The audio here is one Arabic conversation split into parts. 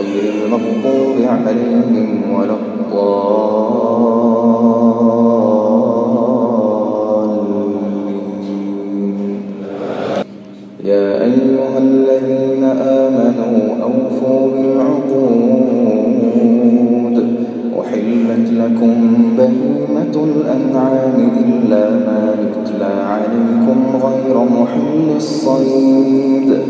غير المغضوب عليهم ولا الضالين. يا أيها الذين آمنوا أوفوا بالعقود. وحلت لكم بهيمة الأنعام إلا ما يتلى عليكم غير محل الصيد.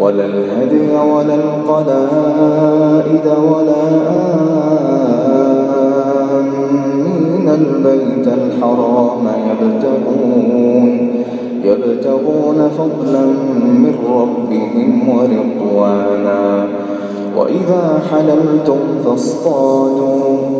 ولا الهدي ولا القلائد ولا آمين. البيت الحرام يبتغون يبتغون فضلا من ربهم ورضوانا. وإذا حللتم فاصطادوا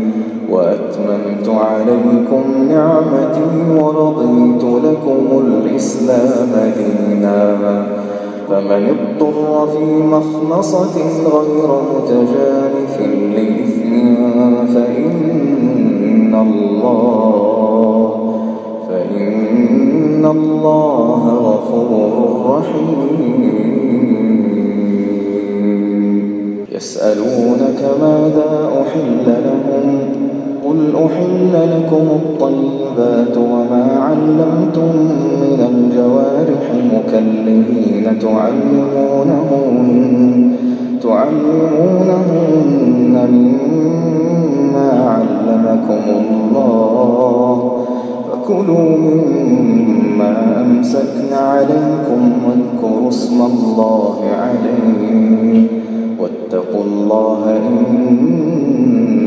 وأتممت عليكم نعمتي ورضيت لكم الإسلام دينا. فمن اضطر في مخنصة غير متجانف لإثم فإن الله فإن الله غفور رحيم. يسألونك ماذا أحل لهم؟ قل أحل لكم الطيبات وما علمتم من الجوارح مكلمين تعلمونهن تعلمونهن مما علمكم الله فكلوا مما أمسكن عليكم واذكروا اسم الله عليه واتقوا الله إن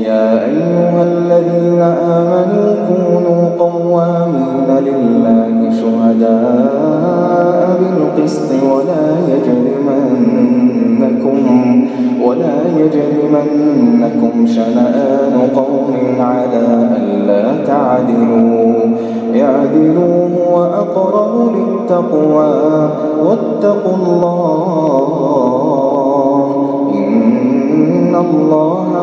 يا أيها الذين آمنوا كونوا قوامين لله شهداء بالقسط ولا يجرمنكم ولا يجرمنكم شنآن قوم على ألا تعدلوا. اعدلوا هو أقرب للتقوى واتقوا الله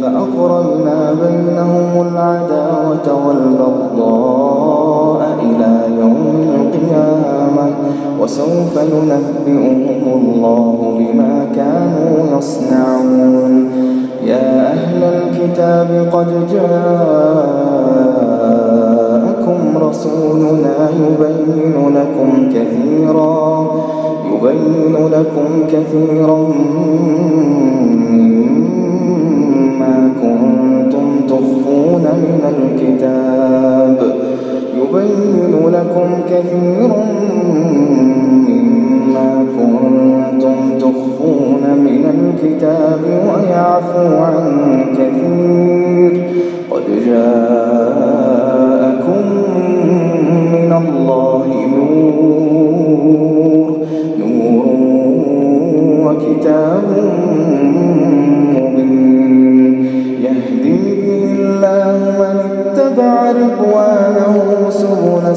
فأقرنا بينهم العداوة والبغضاء إلى يوم القيامة وسوف ينبئهم الله بما كانوا يصنعون. يا أهل الكتاب قد جاءكم رسولنا يبين لكم كثيرا يبين لكم كثيرا كنتم تخفون من الكتاب. يبين لكم كثيرا مما كنتم تخفون من الكتاب ويعفو عن كثير. قد جاءكم من الله نور. نور وكتاب مبين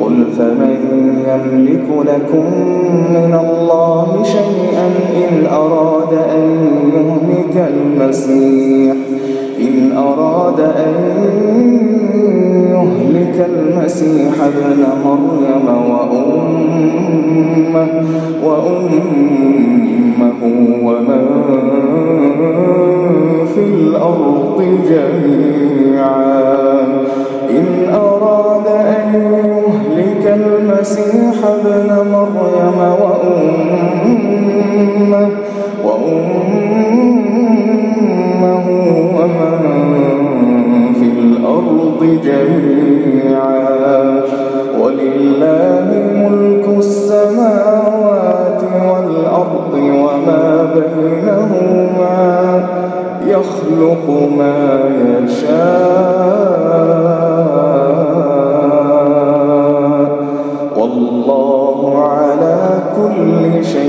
قل فمن يملك لكم من الله شيئا إن أراد أن يهلك المسيح. إن أراد أن يهلك المسيح ابن مريم وأمه وأمه ومن في الأرض جميعا. المسيح ابن مريم وأمه وأمه ومن في الأرض جميعا. ولله ملك السماوات والأرض وما بينهما يخلق ما يشاء.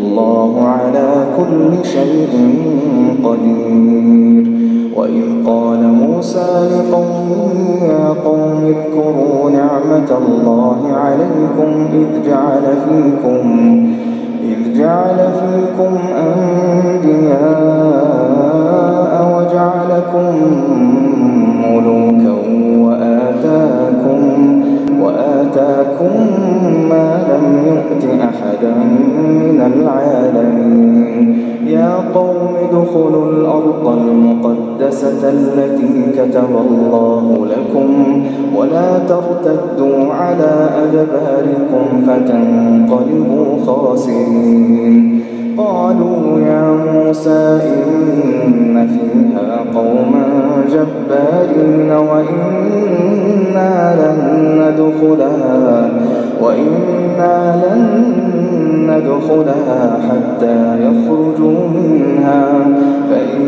والله على كل شيء قدير. وإذ قال موسى لقومه يا قوم اذكروا نعمة الله عليكم إذ جعل فيكم المقدسة التي كتب الله لكم ولا ترتدوا على أدباركم فتنقلبوا خاسرين. قالوا يا موسى إن فيها قوما جبارين وإنا لن ندخلها وإنا لن ندخلها حتى يخرجوا منها. فإن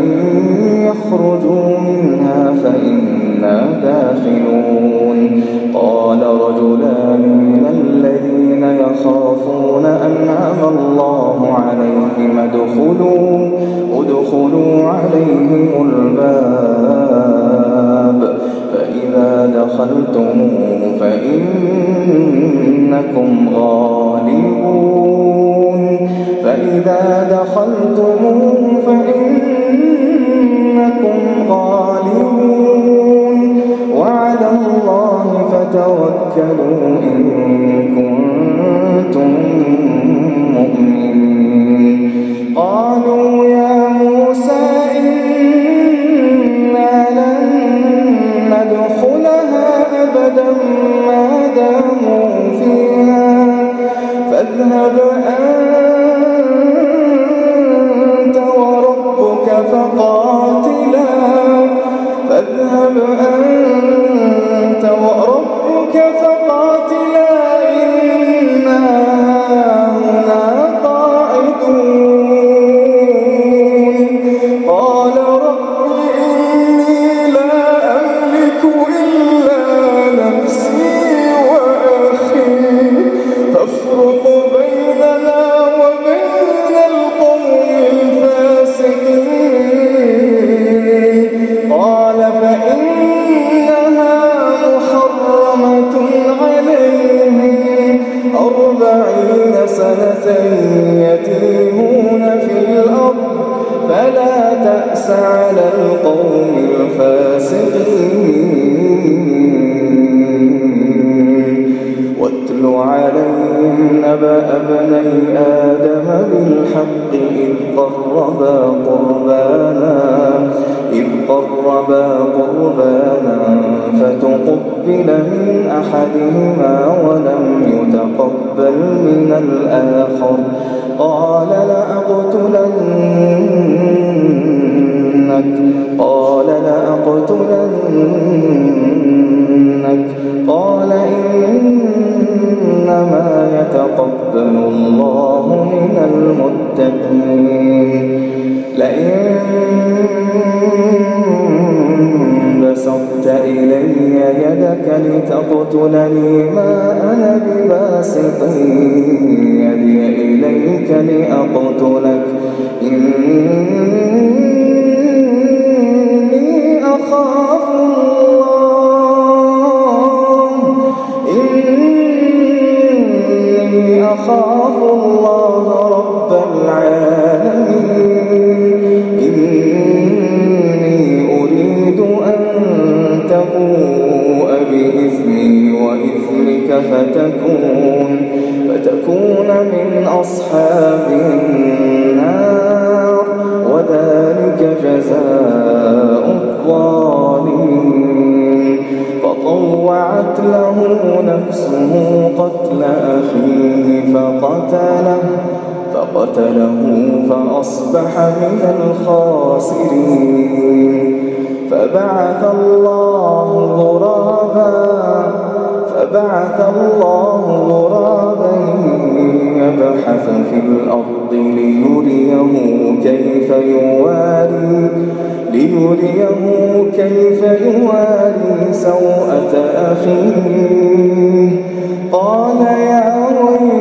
يخرجوا منها فإنا داخلون. قال رجلان من الذين يخافون أنعم الله عليهم. ادخلوا ادخلوا عليهم الباب. فإذا دخلتموه فإنكم غالبون. فإذا دخلتموه فإنكم غالبون. وعلى الله فتوكلوا إن كنتم مؤمنين. قالوا يا موسى إنا لن ندخلها أبدا. ما داموا نبأ أبني آدم بالحق إذ قربا قربانا إذ قربا قربانا فتقبل من أحدهما ولم يتقبل من الآخر. قال لأقتلنك قال لأقتلنك قال إنما يتقبل الله من المتقين. لئن بسطت إلي يدك لتقتلني ما أنا بباسط. يدي إليك لأقتلك. إني أخاف الله فتكون فتكون من أصحاب النار. وذلك جزاء الظالمين. فطوعت له نفسه قتل أخيه فقتله فقتله فأصبح من الخاسرين. فبعث الله غرابا فبعث الله غرابا يبحث في الأرض ليريه كيف يواري ليريه كيف يواري سوءة أخيه. قال يا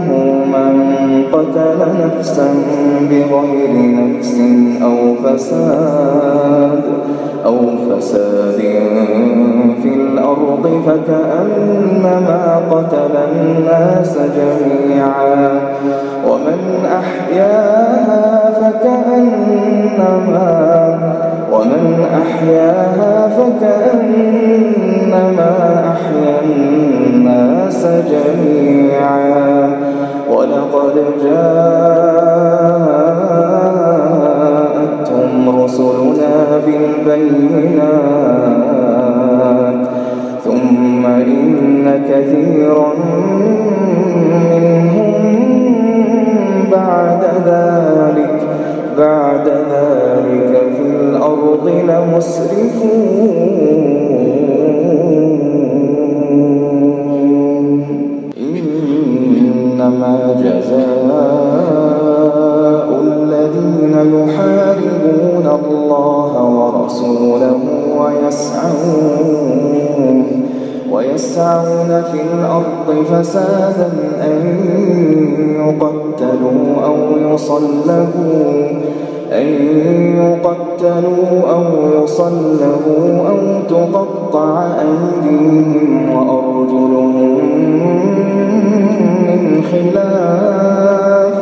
أنه من قتل نفسا بغير نفس أو فساد أو فساد في الأرض فكأنما قتل الناس جميعا ومن أحياها فكأنما ومن أحياها فكأنما أحيا الناس جميعا فسادا أن يقتلوا أو يصلبوا أن يقتلوا أو يصلبوا أو تقطع أيديهم وأرجلهم من خلاف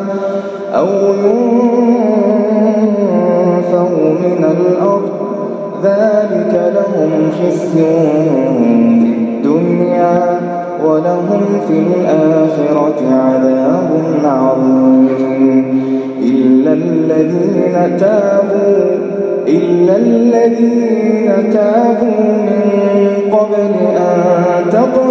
أو ينفوا من الأرض. ذلك لهم خزي ولهم في الآخرة عذاب عظيم. إلا الذين تابوا إلا الذين تابوا من قبل أن تقدروا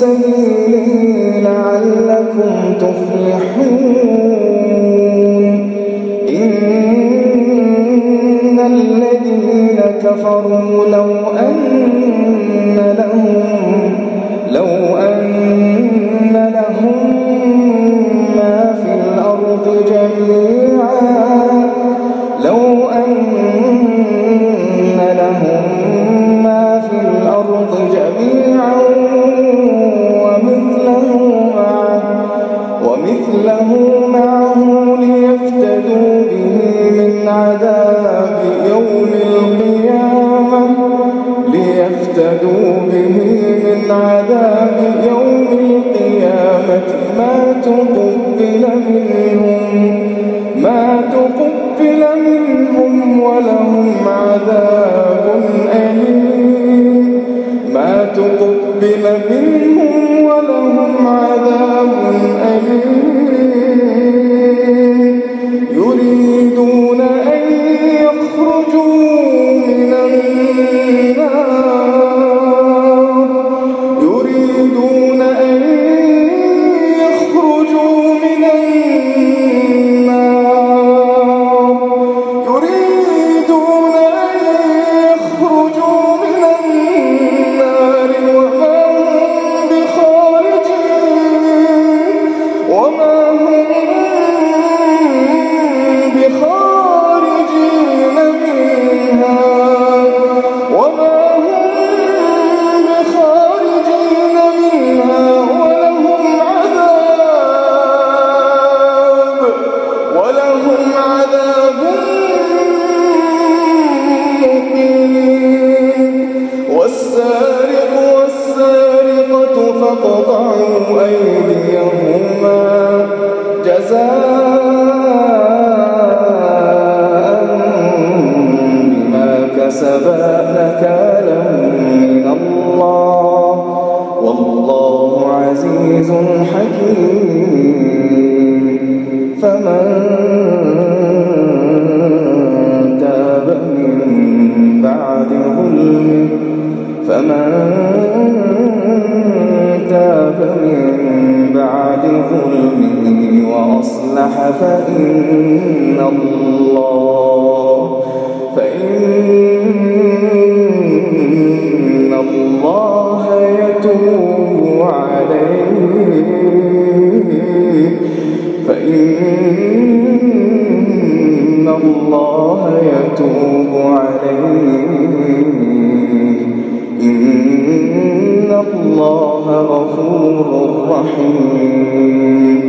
سبيله لعلكم تفلحون. إن الذين كفروا لو أن لهم من فمن تاب من بعد ظلمه وأصلح فإن الله غفور رحيم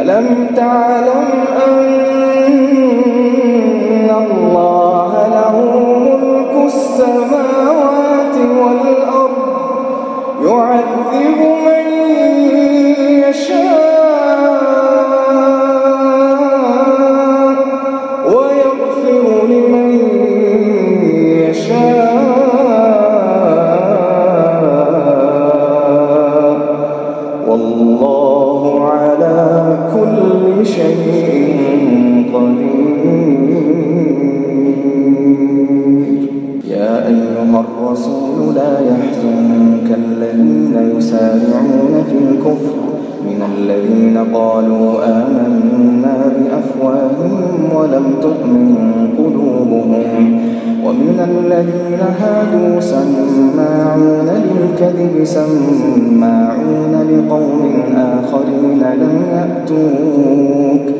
ألم تعلم أن الذين هادوا سماعون للكذب سماعون لقوم آخرين لم يأتوك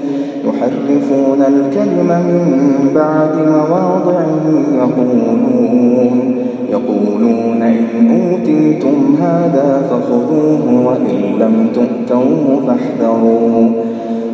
يحرفون الكلم من بعد مواضعه يقولون يقولون إن أوتيتم هذا فخذوه وإن لم تؤتوه فاحذروا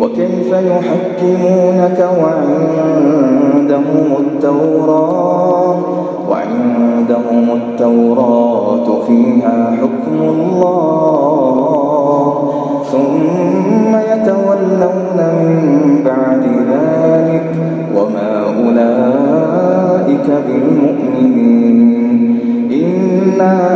وكيف يحكمونك وعندهم التوراة؟ وعندهم التوراة فيها حكم الله. ثم يتولون من بعد ذلك وما أولئك بالمؤمنين. إنا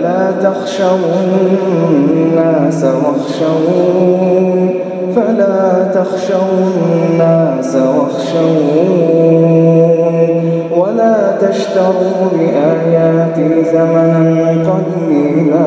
فلا تخشوا الناس واخشون فلا تخشوا الناس واخشون ولا تشتروا بآياتي ثمنا قليلا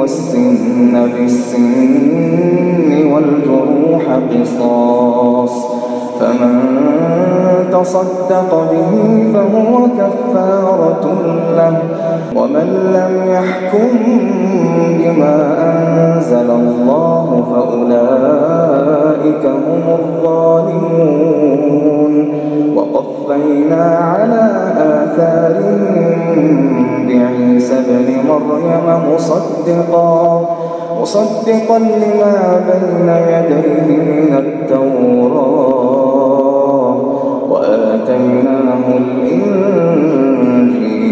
والسن بالسن والجروح قصاص فمن تصدق به فهو كفارة له ومن لم يحكم بما أنزل الله فأولئك هم الظالمون. وقفينا على آثارهم بعيسى بن مريم مصدقا مصدقا لما بين يديه من التوراة. وآتيناه الإنجيل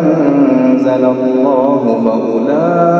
أنزل الله فأولئك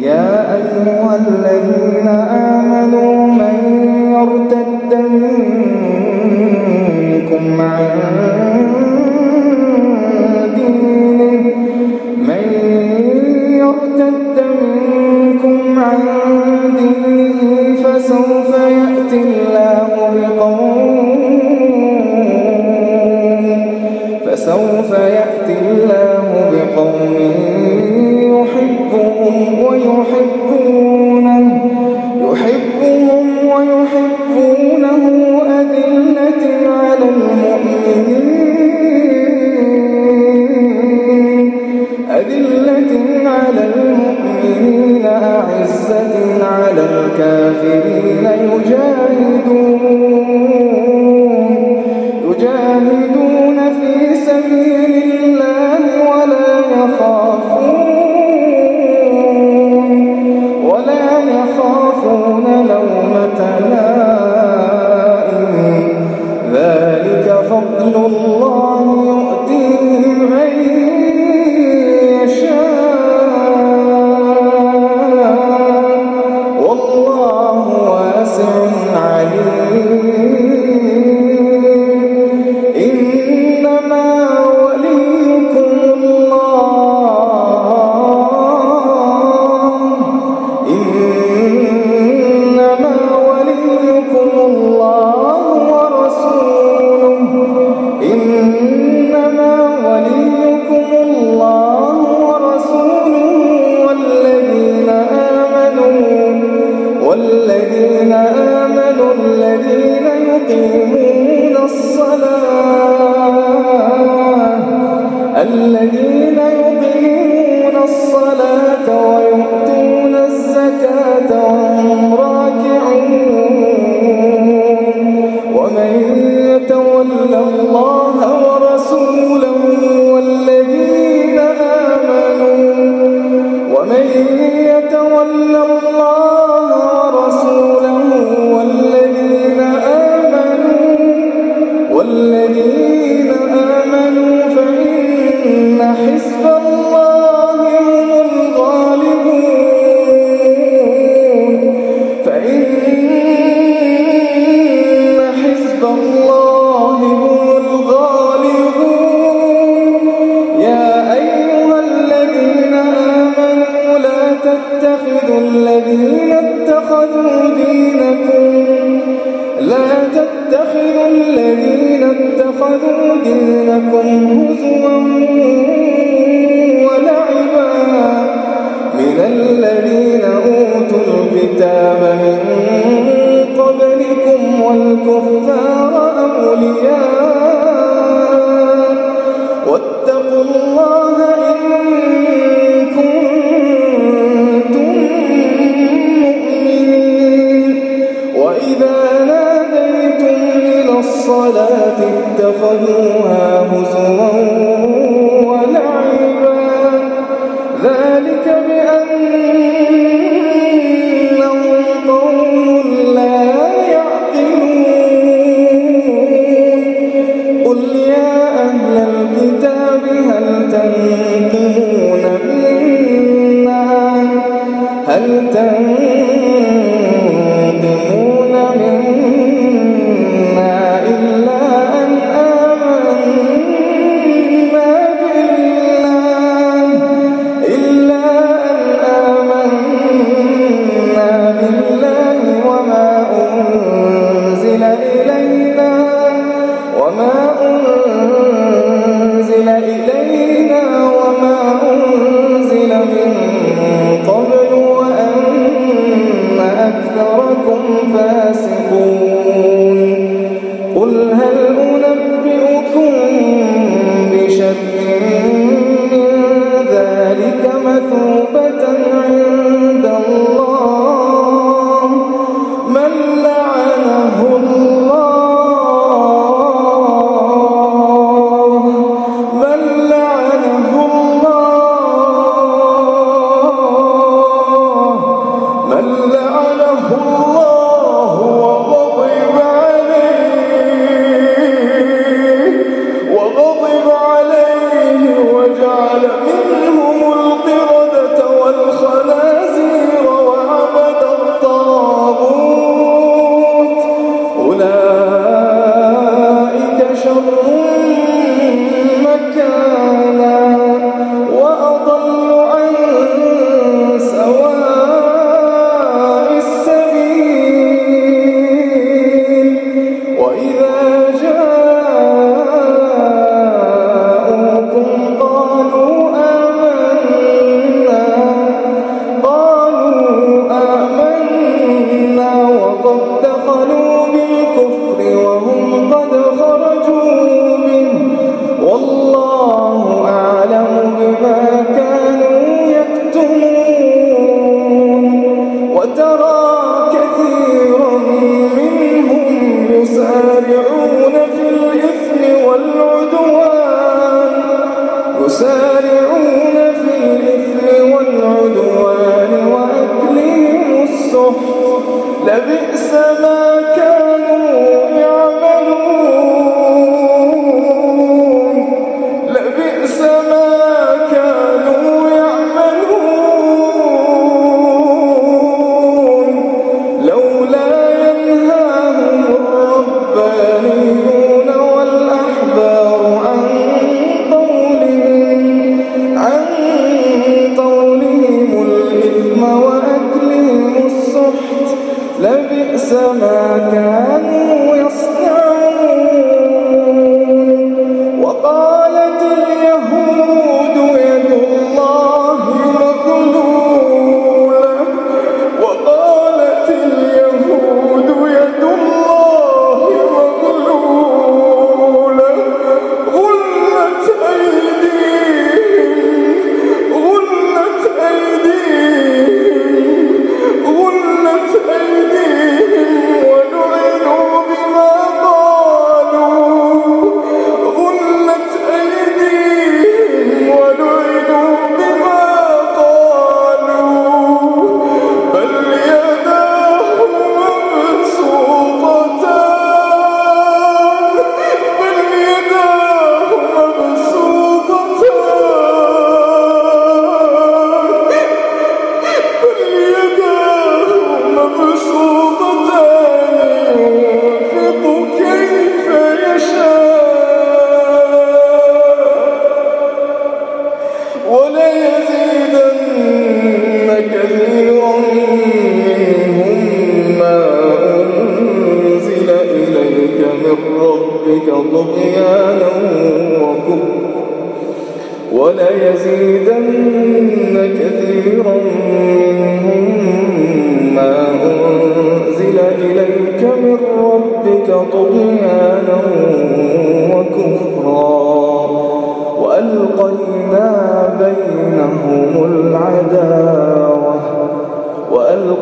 يا أيها الذين آمنوا من يرتد منكم عن وغضب عليه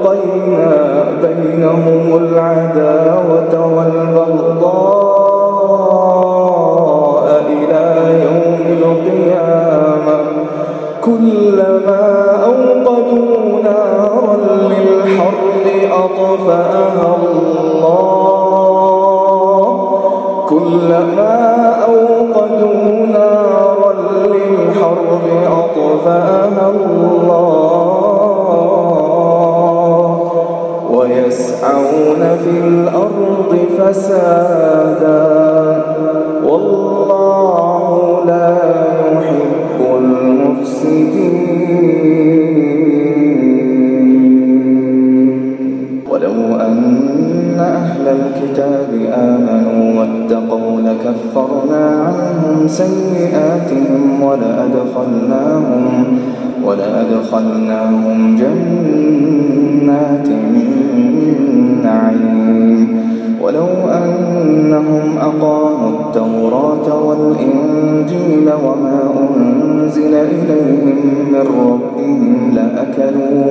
وقضينا بينهم العداوة والبغضاء إلى يوم القيامة. كلما أوقدوا نارا للحرب أطفأها الله. كلما يفسدون في الأرض فسادا والله لا يحب المفسدين ولو أن أهل الكتاب آمنوا واتقوا لكفرنا عنهم سيئاتهم ولأدخلناهم, ولأدخلناهم جناتهم النعيم. ولو أنهم أقاموا التوراة والإنجيل وما أنزل إليهم من ربهم لأكلوا,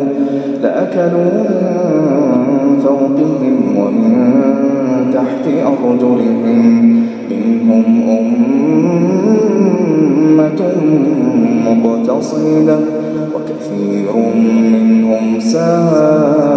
لأكلوا من فوقهم ومن تحت أرجلهم. منهم أمة مقتصدة وكثير منهم سائر